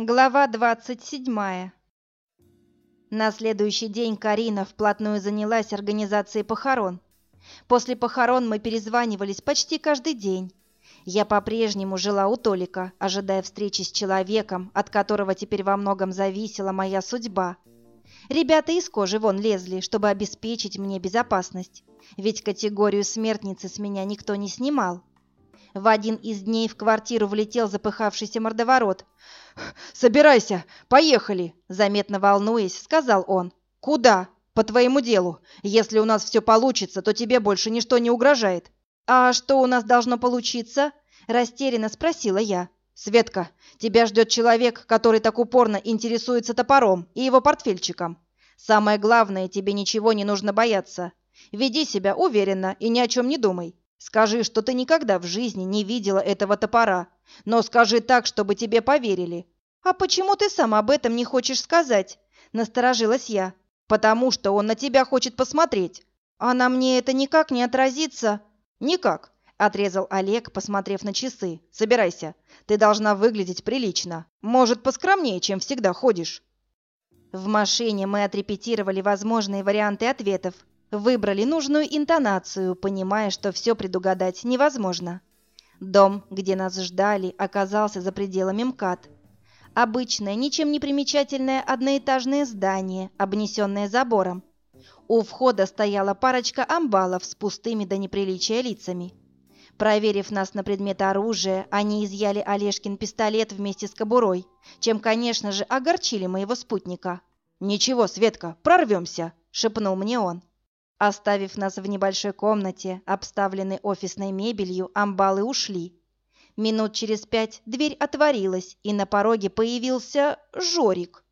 Глава двадцать седьмая. На следующий день Карина вплотную занялась организацией похорон. После похорон мы перезванивались почти каждый день. Я по-прежнему жила у Толика, ожидая встречи с человеком, от которого теперь во многом зависела моя судьба. Ребята из кожи вон лезли, чтобы обеспечить мне безопасность, ведь категорию смертницы с меня никто не снимал. В один из дней в квартиру влетел запыхавшийся мордоворот. «Собирайся, поехали!» Заметно волнуясь, сказал он. «Куда?» «По твоему делу. Если у нас все получится, то тебе больше ничто не угрожает». «А что у нас должно получиться?» Растерянно спросила я. «Светка, тебя ждет человек, который так упорно интересуется топором и его портфельчиком. Самое главное, тебе ничего не нужно бояться. Веди себя уверенно и ни о чем не думай. Скажи, что ты никогда в жизни не видела этого топора, но скажи так, чтобы тебе поверили. А почему ты сам об этом не хочешь сказать? Насторожилась я. Потому что он на тебя хочет посмотреть. А на мне это никак не отразится. Никак, отрезал Олег, посмотрев на часы. Собирайся. Ты должна выглядеть прилично. Может, поскромнее, чем всегда ходишь. В машине мы отрепетировали возможные варианты ответов, Выбрали нужную интонацию, понимая, что все предугадать невозможно. Дом, где нас ждали, оказался за пределами МКАД. Обычное, ничем не примечательное одноэтажное здание, обнесенное забором. У входа стояла парочка амбалов с пустыми до неприличия лицами. Проверив нас на предмет оружия, они изъяли Олежкин пистолет вместе с кобурой, чем, конечно же, огорчили моего спутника. «Ничего, Светка, прорвемся!» — шепнул мне он. Оставив нас в небольшой комнате, обставленной офисной мебелью, амбалы ушли. Минут через пять дверь отворилась, и на пороге появился Жорик.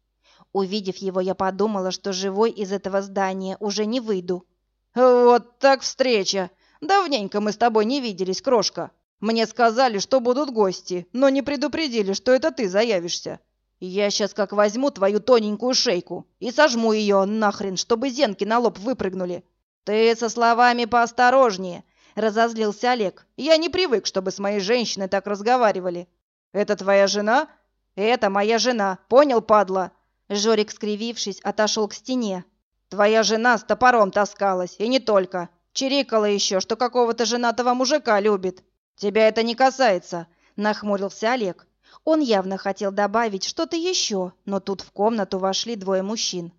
Увидев его, я подумала, что живой из этого здания уже не выйду. «Вот так встреча! Давненько мы с тобой не виделись, крошка. Мне сказали, что будут гости, но не предупредили, что это ты заявишься. Я сейчас как возьму твою тоненькую шейку и сожму ее нахрен, чтобы зенки на лоб выпрыгнули. «Ты со словами поосторожнее», — разозлился Олег. «Я не привык, чтобы с моей женщиной так разговаривали». «Это твоя жена?» «Это моя жена. Понял, падла?» Жорик, скривившись, отошел к стене. «Твоя жена с топором таскалась, и не только. Чирикала еще, что какого-то женатого мужика любит. Тебя это не касается», — нахмурился Олег. Он явно хотел добавить что-то еще, но тут в комнату вошли двое мужчин.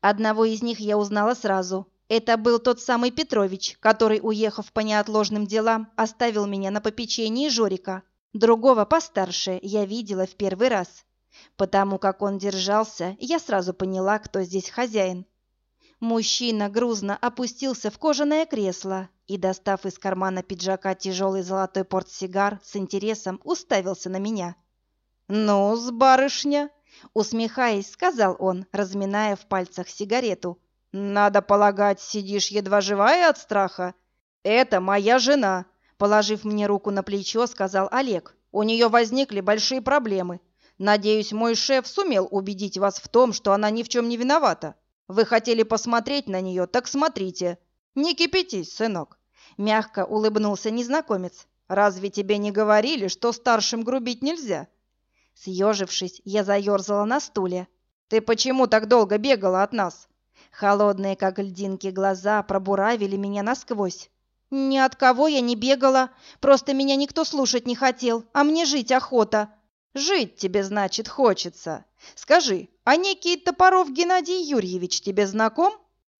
Одного из них я узнала сразу. Это был тот самый Петрович, который, уехав по неотложным делам, оставил меня на попечении Жорика. Другого постарше я видела в первый раз. Потому как он держался, я сразу поняла, кто здесь хозяин. Мужчина грузно опустился в кожаное кресло и, достав из кармана пиджака тяжелый золотой портсигар, с интересом уставился на меня. «Ну, с барышня!» — усмехаясь, сказал он, разминая в пальцах сигарету. «Надо полагать, сидишь едва живая от страха? Это моя жена», — положив мне руку на плечо, сказал Олег. «У нее возникли большие проблемы. Надеюсь, мой шеф сумел убедить вас в том, что она ни в чем не виновата. Вы хотели посмотреть на нее, так смотрите. Не кипятись, сынок». Мягко улыбнулся незнакомец. «Разве тебе не говорили, что старшим грубить нельзя?» Съежившись, я заерзала на стуле. «Ты почему так долго бегала от нас?» Холодные, как льдинки, глаза пробуравили меня насквозь. «Ни от кого я не бегала, просто меня никто слушать не хотел, а мне жить охота». «Жить тебе, значит, хочется. Скажи, а некий Топоров Геннадий Юрьевич тебе знаком?»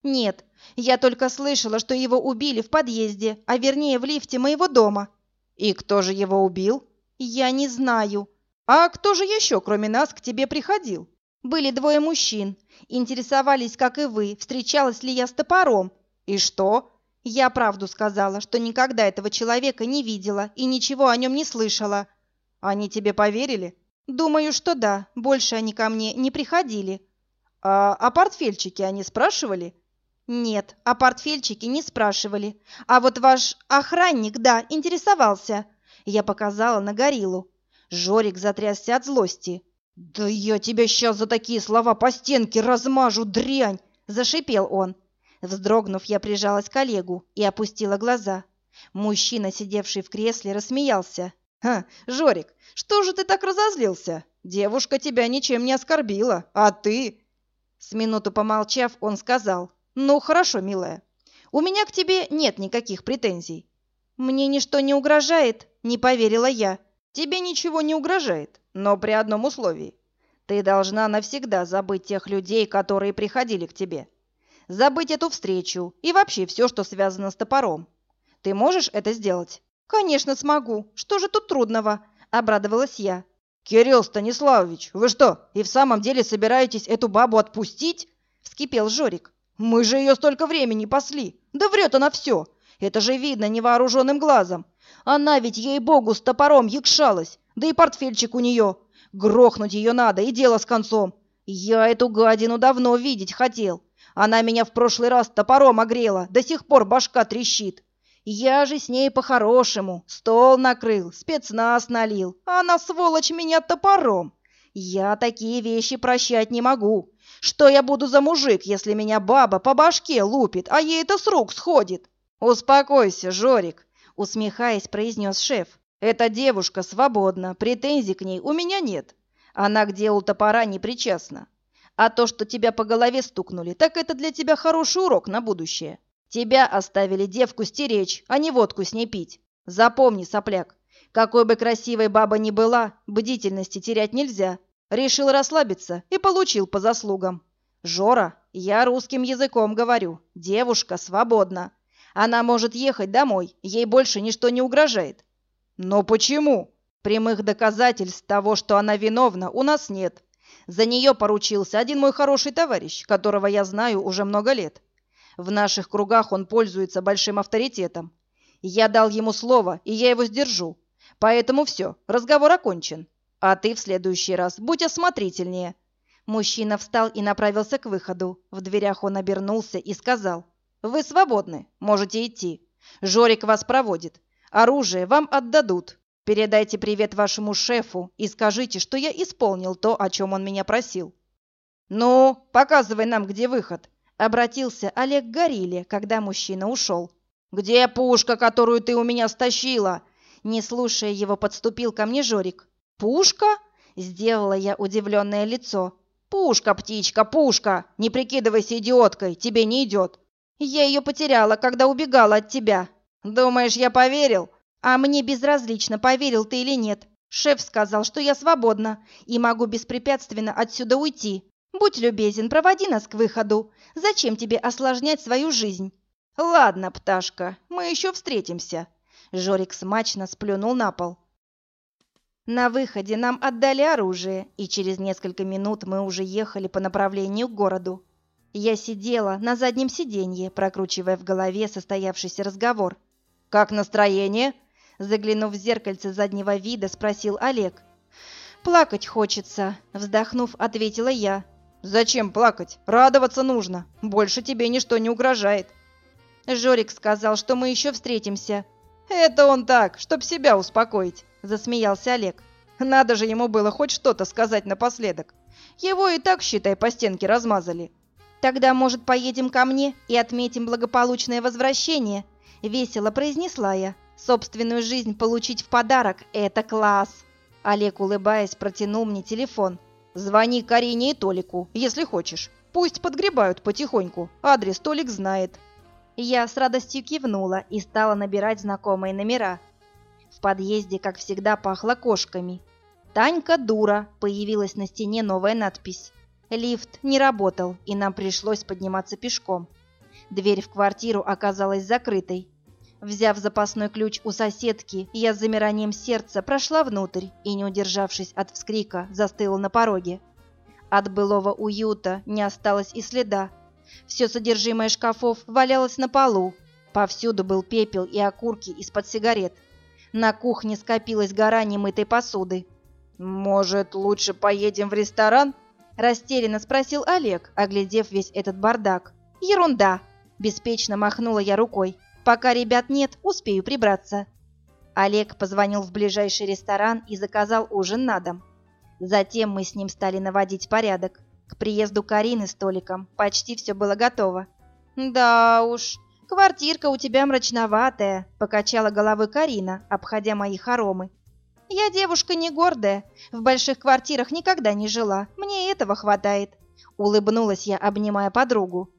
«Нет, я только слышала, что его убили в подъезде, а вернее в лифте моего дома». «И кто же его убил?» «Я не знаю». «А кто же еще, кроме нас, к тебе приходил?» «Были двое мужчин. Интересовались, как и вы, встречалась ли я с топором. И что? Я правду сказала, что никогда этого человека не видела и ничего о нем не слышала. Они тебе поверили? Думаю, что да. Больше они ко мне не приходили. А о портфельчике они спрашивали? Нет, о портфельчике не спрашивали. А вот ваш охранник, да, интересовался. Я показала на гориллу. Жорик затрясся от злости. «Да я тебя сейчас за такие слова по стенке размажу, дрянь!» – зашипел он. Вздрогнув, я прижалась к Олегу и опустила глаза. Мужчина, сидевший в кресле, рассмеялся. «Ха, Жорик, что же ты так разозлился? Девушка тебя ничем не оскорбила, а ты...» С минуту помолчав, он сказал, «Ну, хорошо, милая, у меня к тебе нет никаких претензий». «Мне ничто не угрожает», — не поверила я. «Тебе ничего не угрожает, но при одном условии. Ты должна навсегда забыть тех людей, которые приходили к тебе. Забыть эту встречу и вообще все, что связано с топором. Ты можешь это сделать?» «Конечно смогу. Что же тут трудного?» – обрадовалась я. «Кирилл Станиславович, вы что, и в самом деле собираетесь эту бабу отпустить?» – вскипел Жорик. «Мы же ее столько времени пасли. Да врет она все. Это же видно невооруженным глазом. Она ведь, ей-богу, с топором якшалась. Да и портфельчик у нее. Грохнуть ее надо, и дело с концом. Я эту гадину давно видеть хотел. Она меня в прошлый раз топором огрела, до сих пор башка трещит. Я же с ней по-хорошему. Стол накрыл, спецназ налил, а она, сволочь, меня топором. Я такие вещи прощать не могу. Что я буду за мужик, если меня баба по башке лупит, а ей это с рук сходит? Успокойся, Жорик, усмехаясь, произнес шеф. Эта девушка свободна, претензий к ней у меня нет. Она к делу топора не причастна. А то, что тебя по голове стукнули, так это для тебя хороший урок на будущее. Тебя оставили девку стеречь, а не водку с ней пить. Запомни, сопляк, какой бы красивой баба ни была, бдительности терять нельзя. Решил расслабиться и получил по заслугам. Жора, я русским языком говорю. Девушка свободна. Она может ехать домой, ей больше ничто не угрожает. Но почему? Прямых доказательств того, что она виновна, у нас нет. За нее поручился один мой хороший товарищ, которого я знаю уже много лет. В наших кругах он пользуется большим авторитетом. Я дал ему слово, и я его сдержу. Поэтому все, разговор окончен. А ты в следующий раз будь осмотрительнее». Мужчина встал и направился к выходу. В дверях он обернулся и сказал. «Вы свободны, можете идти. Жорик вас проводит. Оружие вам отдадут. Передайте привет вашему шефу и скажите, что я исполнил то, о чем он меня просил». «Ну, показывай нам, где выход», Обратился Олег к Горилле, когда мужчина ушел. «Где пушка, которую ты у меня стащила?» Не слушая его, подступил ко мне Жорик. «Пушка?» – сделала я удивленное лицо. «Пушка, птичка, пушка! Не прикидывайся идиоткой, тебе не идет!» «Я ее потеряла, когда убегала от тебя!» «Думаешь, я поверил?» «А мне безразлично, поверил ты или нет. Шеф сказал, что я свободна и могу беспрепятственно отсюда уйти. Будь любезен, проводи нас к выходу. Зачем тебе осложнять свою жизнь? Ладно, пташка, мы еще встретимся. Жорик смачно сплюнул на пол. На выходе нам отдали оружие, и через несколько минут мы уже ехали по направлению к городу. Я сидела на заднем сиденье, прокручивая в голове состоявшийся разговор. «Как настроение?» Заглянув в зеркальце заднего вида, спросил Олег. «Плакать хочется», — вздохнув, ответила я. Зачем плакать? Радоваться нужно. Больше тебе ничто не угрожает. Жорик сказал, что мы еще встретимся. Это он так, чтоб себя успокоить, засмеялся Олег. Надо же ему было хоть что-то сказать напоследок. Его и так, считай, по стенке размазали. Тогда, может, поедем ко мне и отметим благополучное возвращение? Весело произнесла я. Собственную жизнь получить в подарок – это класс. Олег, улыбаясь, протянул мне телефон. Звони Карине и Толику, если хочешь. Пусть подгребают потихоньку. Адрес Толик знает. Я с радостью кивнула и стала набирать знакомые номера. В подъезде, как всегда, пахло кошками. «Танька дура!» – появилась на стене новая надпись. Лифт не работал, и нам пришлось подниматься пешком. Дверь в квартиру оказалась закрытой. Взяв запасной ключ у соседки, я с замиранием сердца прошла внутрь и, не удержавшись от вскрика, застыла на пороге. От былого уюта не осталось и следа. Все содержимое шкафов валялось на полу. Повсюду был пепел и окурки из-под сигарет. На кухне скопилась гора немытой посуды. «Может, лучше поедем в ресторан?» – растерянно спросил Олег, оглядев весь этот бардак. «Ерунда!» – беспечно махнула я рукой. Пока ребят нет, успею прибраться. Олег позвонил в ближайший ресторан и заказал ужин на дом. Затем мы с ним стали наводить порядок. К приезду Карины с Толиком почти все было готово. «Да уж, квартирка у тебя мрачноватая», — покачала головой Карина, обходя мои хоромы. Я девушка не гордая, в больших квартирах никогда не жила, мне этого хватает. Улыбнулась я, обнимая подругу.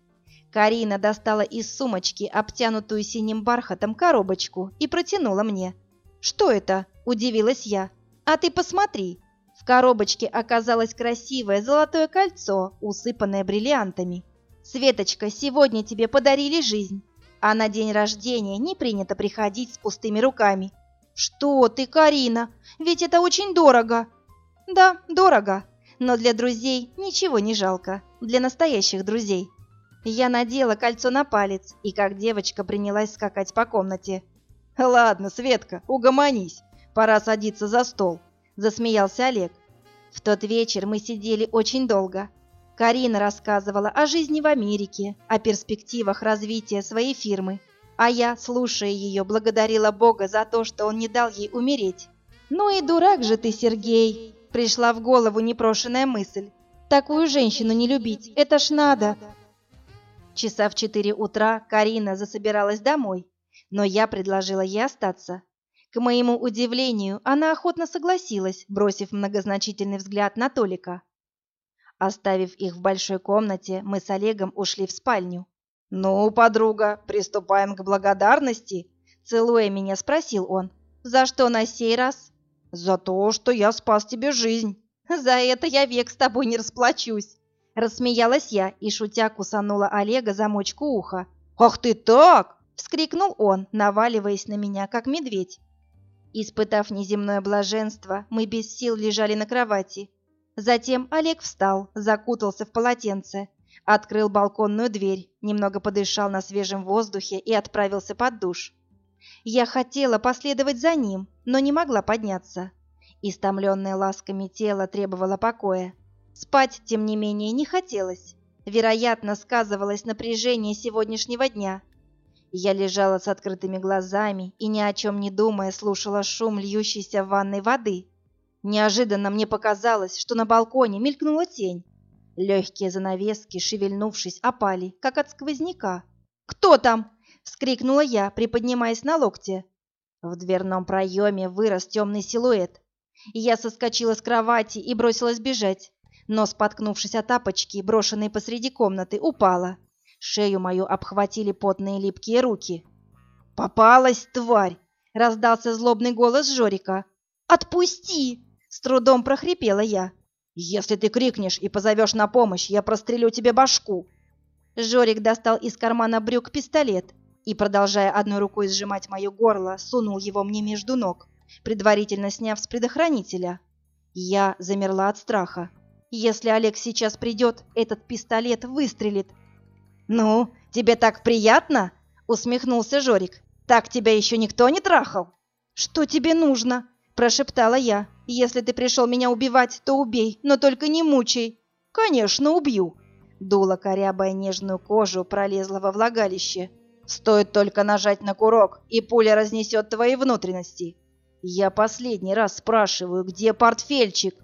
Карина достала из сумочки обтянутую синим бархатом коробочку и протянула мне. «Что это?» – удивилась я. «А ты посмотри!» В коробочке оказалось красивое золотое кольцо, усыпанное бриллиантами. «Светочка, сегодня тебе подарили жизнь, а на день рождения не принято приходить с пустыми руками». «Что ты, Карина? Ведь это очень дорого!» «Да, дорого, но для друзей ничего не жалко, для настоящих друзей». Я надела кольцо на палец и, как девочка, принялась скакать по комнате. «Ладно, Светка, угомонись, пора садиться за стол», — засмеялся Олег. В тот вечер мы сидели очень долго. Карина рассказывала о жизни в Америке, о перспективах развития своей фирмы, а я, слушая ее, благодарила Бога за то, что он не дал ей умереть. «Ну и дурак же ты, Сергей!» — пришла в голову непрошенная мысль. «Такую женщину не любить, это ж надо!» Часа в четыре утра Карина засобиралась домой, но я предложила ей остаться. К моему удивлению, она охотно согласилась, бросив многозначительный взгляд на Толика. Оставив их в большой комнате, мы с Олегом ушли в спальню. «Ну, подруга, приступаем к благодарности?» Целуя меня, спросил он. «За что на сей раз?» «За то, что я спас тебе жизнь». «За это я век с тобой не расплачусь». Рассмеялась я и, шутя, кусанула Олега за мочку уха. «Ах ты так!» — вскрикнул он, наваливаясь на меня, как медведь. Испытав неземное блаженство, мы без сил лежали на кровати. Затем Олег встал, закутался в полотенце, открыл балконную дверь, немного подышал на свежем воздухе и отправился под душ. Я хотела последовать за ним, но не могла подняться. Истомленное ласками тело требовало покоя. Спать, тем не менее, не хотелось. Вероятно, сказывалось напряжение сегодняшнего дня, я лежала с открытыми глазами и ни о чем не думая слушала шум льющейся в ванной воды. Неожиданно мне показалось, что на балконе мелькнула тень. Легкие занавески, шевельнувшись, опали, как от сквозняка. «Кто там?» — вскрикнула я, приподнимаясь на локте. В дверном проеме вырос темный силуэт. Я соскочила с кровати и бросилась бежать, но, споткнувшись о тапочки, брошенные посреди комнаты, упала. Шею мою обхватили потные липкие руки. «Попалась, тварь!» — раздался злобный голос Жорика. «Отпусти!» — с трудом прохрипела я. «Если ты крикнешь и позовешь на помощь, я прострелю тебе башку!» Жорик достал из кармана брюк пистолет и, продолжая одной рукой сжимать мое горло, сунул его мне между ног, предварительно сняв с предохранителя. Я замерла от страха. Если Олег сейчас придет, этот пистолет выстрелит, «Ну, тебе так приятно?» — усмехнулся Жорик. «Так тебя еще никто не трахал?» «Что тебе нужно?» — прошептала я. «Если ты пришел меня убивать, то убей, но только не мучай». «Конечно, убью!» Дуло, корябая нежную кожу, пролезла во влагалище. «Стоит только нажать на курок, и пуля разнесет твои внутренности. Я последний раз спрашиваю, где портфельчик?»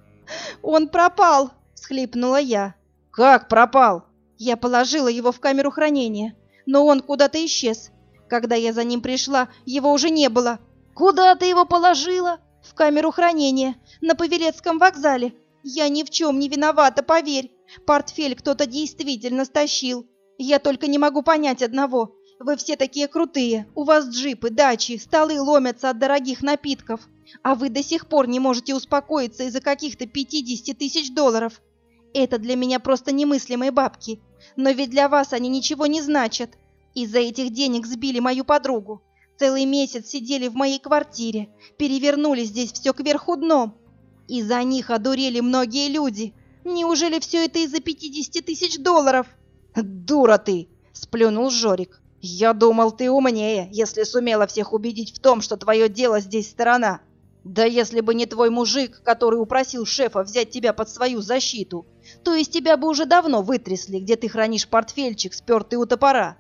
«Он пропал!» — схлипнула я. «Как пропал?» Я положила его в камеру хранения, но он куда-то исчез. Когда я за ним пришла, его уже не было. Куда ты его положила? В камеру хранения, на Павелецком вокзале. Я ни в чем не виновата, поверь. Портфель кто-то действительно стащил. Я только не могу понять одного. Вы все такие крутые. У вас джипы, дачи, столы ломятся от дорогих напитков. А вы до сих пор не можете успокоиться из-за каких-то 50 тысяч долларов. Это для меня просто немыслимые бабки. Но ведь для вас они ничего не значат. Из-за этих денег сбили мою подругу. Целый месяц сидели в моей квартире, перевернули здесь все кверху дном. Из-за них одурели многие люди. Неужели все это из-за 50 тысяч долларов? «Дура ты!» – сплюнул Жорик. «Я думал, ты умнее, если сумела всех убедить в том, что твое дело здесь сторона. Да если бы не твой мужик, который упросил шефа взять тебя под свою защиту, то из тебя бы уже давно вытрясли, где ты хранишь портфельчик, спертый у топора.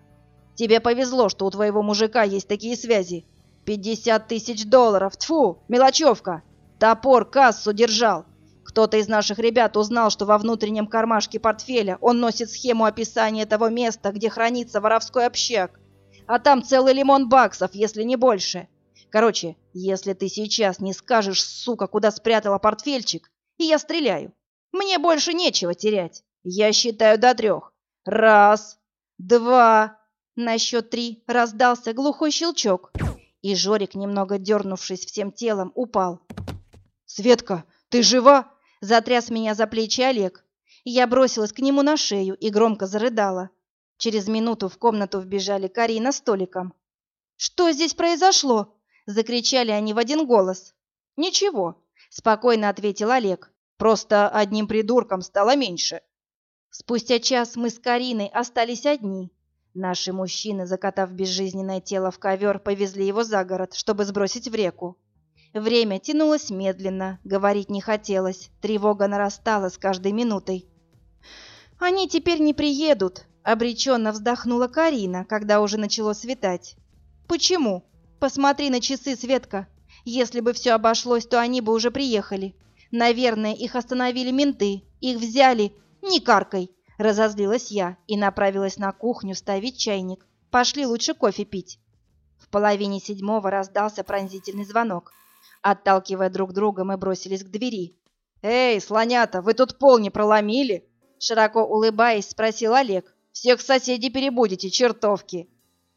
Тебе повезло, что у твоего мужика есть такие связи. Пятьдесят тысяч долларов, тфу, мелочевка. Топор кассу держал. Кто-то из наших ребят узнал, что во внутреннем кармашке портфеля он носит схему описания того места, где хранится воровской общак. А там целый лимон баксов, если не больше. Короче, если ты сейчас не скажешь, сука, куда спрятала портфельчик, и я стреляю. Мне больше нечего терять. Я считаю до трех. Раз, два. На счет три раздался глухой щелчок, и Жорик, немного дернувшись всем телом, упал. «Светка, ты жива?» — затряс меня за плечи Олег. Я бросилась к нему на шею и громко зарыдала. Через минуту в комнату вбежали Карина с Толиком. «Что здесь произошло?» — закричали они в один голос. «Ничего», — спокойно ответил Олег. «Просто одним придурком стало меньше». Спустя час мы с Кариной остались одни. Наши мужчины, закатав безжизненное тело в ковер, повезли его за город, чтобы сбросить в реку. Время тянулось медленно, говорить не хотелось, тревога нарастала с каждой минутой. «Они теперь не приедут», — обреченно вздохнула Карина, когда уже начало светать. «Почему? Посмотри на часы, Светка. Если бы все обошлось, то они бы уже приехали. Наверное, их остановили менты, их взяли. Не каркай!» Разозлилась я и направилась на кухню ставить чайник. «Пошли лучше кофе пить». В половине седьмого раздался пронзительный звонок. Отталкивая друг друга, мы бросились к двери. «Эй, слонята, вы тут пол не проломили?» Широко улыбаясь, спросил Олег. «Всех соседей перебудете, чертовки!»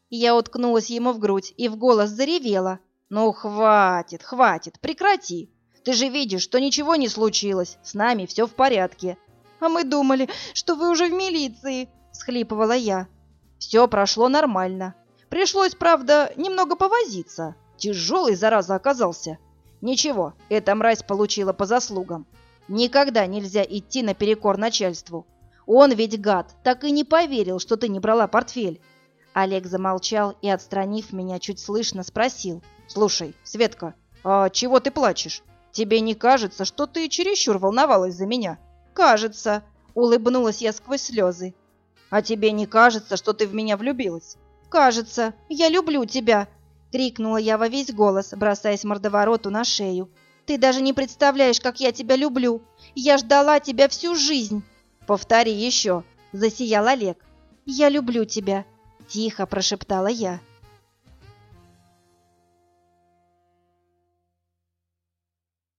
Я уткнулась ему в грудь и в голос заревела. «Ну, хватит, хватит, прекрати! Ты же видишь, что ничего не случилось, с нами все в порядке!» «А мы думали, что вы уже в милиции!» — схлипывала я. «Все прошло нормально. Пришлось, правда, немного повозиться. Тяжелый, зараза, оказался. Ничего, эта мразь получила по заслугам. Никогда нельзя идти наперекор начальству. Он ведь гад, так и не поверил, что ты не брала портфель. Олег замолчал и, отстранив меня, чуть слышно спросил. «Слушай, Светка, а чего ты плачешь? Тебе не кажется, что ты чересчур волновалась за меня?» «Кажется», — улыбнулась я сквозь слезы. «А тебе не кажется, что ты в меня влюбилась?» «Кажется, я люблю тебя», крикнула я во весь голос, бросаясь мордовороту на шею. Ты даже не представляешь, как я тебя люблю. Я ждала тебя всю жизнь. Повтори еще, засиял Олег. Я люблю тебя, тихо прошептала я.